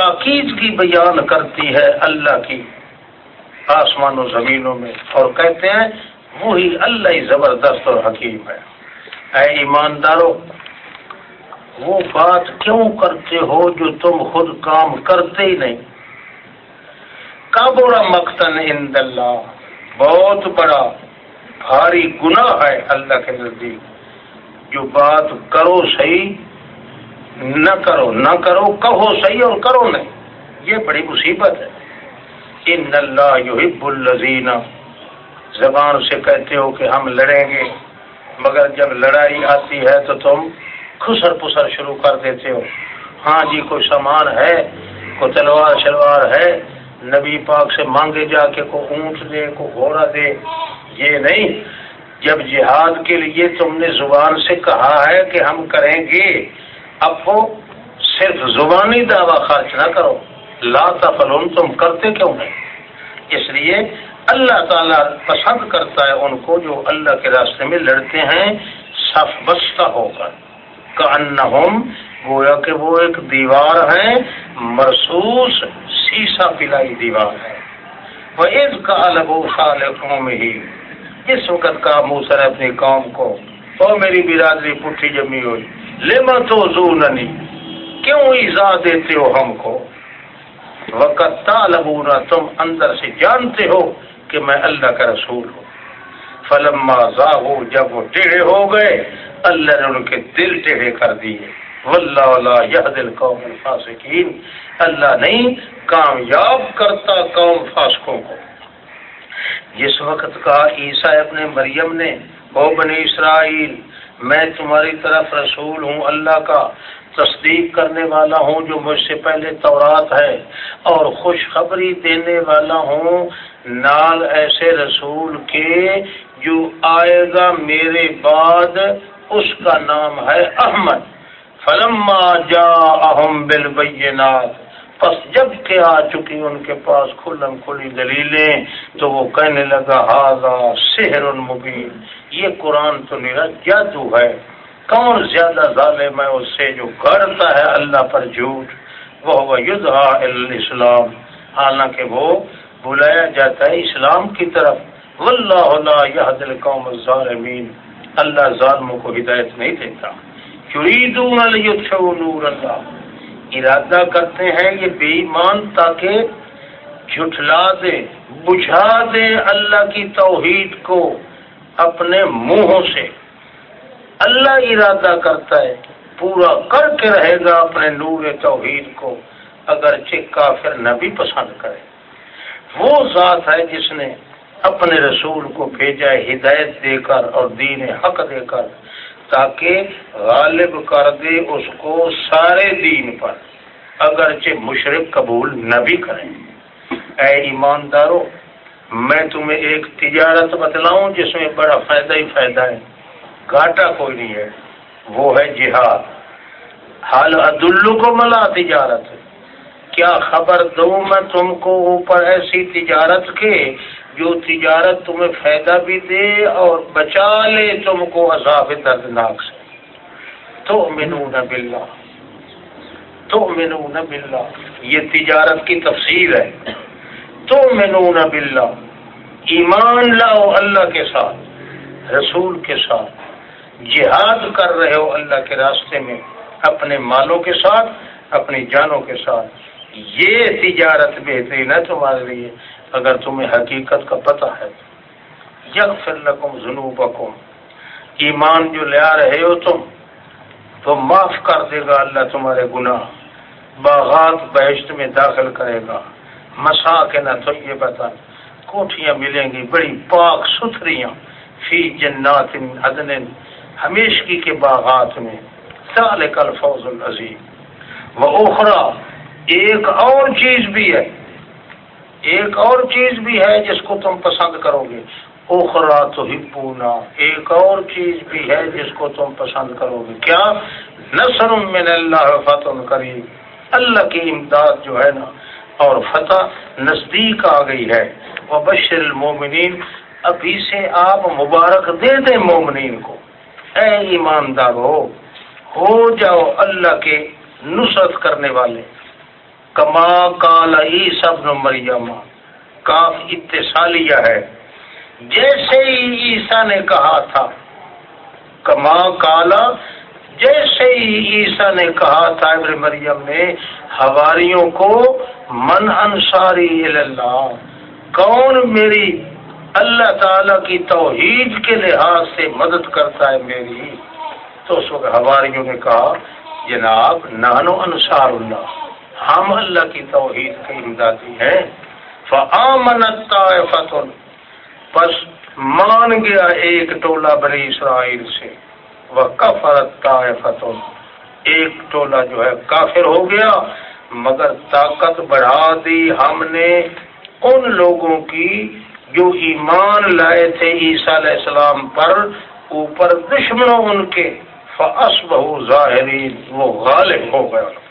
پاکیزگی بیان کرتی ہے اللہ کی آسمان و زمینوں میں اور کہتے ہیں وہی اللہ ہی زبردست اور حکیم ہے۔ اے ایمانداروں وہ بات کیوں کرتے ہو جو تم خود کام کرتے ہی نہیں؟ کا مقتن ان اللہ، بہت بڑا، بھاری گناہ ہے اللہ کے نزدیک۔ جو بات کرو صحیح نہ کرو نہ کرو، کہو صحیح اور کرو نہیں۔ یہ بڑی مصیبت ہے۔ ان اللہ یحب الذین۔ زبان سے کہتے ہو کہ ہم لڑیں گے، مگر جب لڑائی آتی ہے تو تم خسر پسر شروع کر دیتے ہو۔ ہاں جی کوئی سامان ہے، کوئی تلوار شلوار ہے، نبی پاک سے مانگے جا کے کو اونٹ دے کو گھوڑا دے۔ یہ نہیں، جب جہاد کے لیے تم نے زبان سے کہا ہے کہ ہم کریں گے اب وہ صرف زبانی دعویٰ خرچ نہ کرو۔ لا تفلون تم کرتے کیوں نہیں اس لیے اللہ تعالیٰ پسند کرتا ہے ان کو جو اللہ کے راستے میں لڑتے ہیں، صف بستہ ہو کر۔ گویا کہ وہ ایک دیوار ہے، مرسوس سیسا پلائی دیوار ہے۔ وہ اس کا الگ قوم ہی اس وقت کا موسر اپنی قوم کو، او میری برادری، پٹھی جمی ہوئی۔ لما تو زو ننی کیوں ایزا دیتے ہو ہم کو؟ وقت تالبونا تم اندر سے جانتے ہو کہ میں اللہ کا رسول ہوں۔ فلما زاہو جب وہ ٹیڑھے ہو گئے، اللہ نے ان کے دل ٹیڑھے کر دیے۔ واللہ یہ دل قوم الفاسقین۔ اللہ نہیں، کامیاب کرتا قوم فاسقوں کو۔ جس وقت کہا، عیسیٰ اپنے مریم نے، او بنی اسرائیل میں تمہاری طرف رسول ہوں، اللہ کا تصدیق کرنے والا ہوں جو مجھ سے پہلے تورات ہے، اور خوشخبری دینے والا ہوں نال ایسے رسول کے جو آئے گا میرے بعد، اس کا نام ہے احمد۔ فلما جا اہم بل پس جبکہ آ چکی ان کے پاس کھلم کھلی دلیلیں تو وہ کہنے لگا ہاضا سحر المبین یہ قرآن تو میرا جادو ہے۔ کون زیادہ ظالم ہے اس سے جو گڑتا ہے اللہ پر جھوٹ؟ وہ اسلام حالانکہ وہ بلایا جاتا ہے اسلام کی طرف۔ واللہ یہ دل قوم الظالمین۔ اللہ ظالموں کو ہدایت نہیں دیتا۔ یریدون لیطفئوا نور اللہ۔ ارادہ کرتے ہیں، یہ بے ایمان تاکہ جھٹلا دے بجھا دے اللہ کی توحید کو اپنے منہوں سے۔ اللہ ارادہ کرتا ہے، پورا کر کے رہے گا اپنے نور توحید کو اگر کافر نہ بھی پسند کرے۔ وہ ذات ہے جس نے اپنے رسول کو بھیجا، ہدایت دے کر اور دین حق دے کر تاکہ غالب کر دے اس کو سارے دین پر، اگرچہ مشرق قبول نہ بھی کریں۔ اے ایمانداروں میں تمہیں ایک تجارت بتلاؤں جس میں بڑا فائدہ ہی فائدہ ہے۔ گھاٹا کوئی نہیں ہے، وہ ہے جہاد۔ حال عدالو کو ملا تجارت۔ کیا خبر دوں میں تم کو اوپر ایسی تجارت کے جو تجارت تمہیں فائدہ بھی دے اور بچا لے، تم کو عذاب دردناک سے۔ تو مینو نہ بلّہ تو مینو نہ بلّہ یہ تجارت کی تفصیل ہے۔ تو مینو نہ بلّہ ایمان لاؤ اللہ کے ساتھ، رسول کے ساتھ۔ جہاد کر رہے ہو اللہ کے راستے میں، اپنے مالوں کے ساتھ، اپنی جانوں کے ساتھ۔ یہ تجارت بہترین ہے تمہارے لیے۔ اگر تمہیں حقیقت کا پتہ ہے، یغفر لکم ذنوبکم، ایمان جو لے آ رہے ہو تم، تو معاف کر دے گا اللہ تمہارے گناہ، باغات بہشت میں داخل کرے گا۔ مسا کے نہ تو یہ بتا کوٹیاں ملیں گی، بڑی پاک ستھریاں۔ فی جنات عدن، ہمیشگی کے باغات میں۔ ذالک الفوز العظیم۔ وہ اخرا ایک اور چیز بھی ہے۔ ایک اور چیز بھی ہے جس کو تم پسند کرو گے۔ اوخرا تو ہی پونا ایک اور چیز بھی ہے جس کو تم پسند کرو گے۔ کیا؟ نسر من اللہ فتح کریم۔ اللہ کی امداد جو ہے نا، اور فتح نزدیک آ گئی ہے۔ وہ بشر المومنین۔ ابھی سے آپ مبارک دے دیں مومنین کو۔ اے ایماندار ہو ہو جاؤ اللہ کے نصرت کرنے والے۔ کما کال سب مریم۔ کاف اتصالیہ ہے۔ جیسے ہی عیسیٰ نے کہا تھا، کما کالا جیسے ہی عیسیٰ نے کہا تھا ابن مریم نے ہواریوں کو من انصاری اللہ کون میری اللہ تعالی کی توحید کے لحاظ سے مدد کرتا ہے میری؟ تو اس وقت ہواریوں نے کہا، جناب نانو انصار اللہ ہم اللہ کی توحید کے امدادی ہیں۔ فعامنتا فتح پس مان گیا ایک ٹولہ بنی اسرائیل سے۔ وہ کفرت فتح ایک ٹولہ جو ہے کافر ہو گیا، مگر طاقت بڑھا دی ہم نے ان لوگوں کی جو ایمان لائے تھے عیسیٰ علیہ السلام پر اوپر دشمنوں ان کے۔ فس بہو ظاہری وہ غالب ہو گیا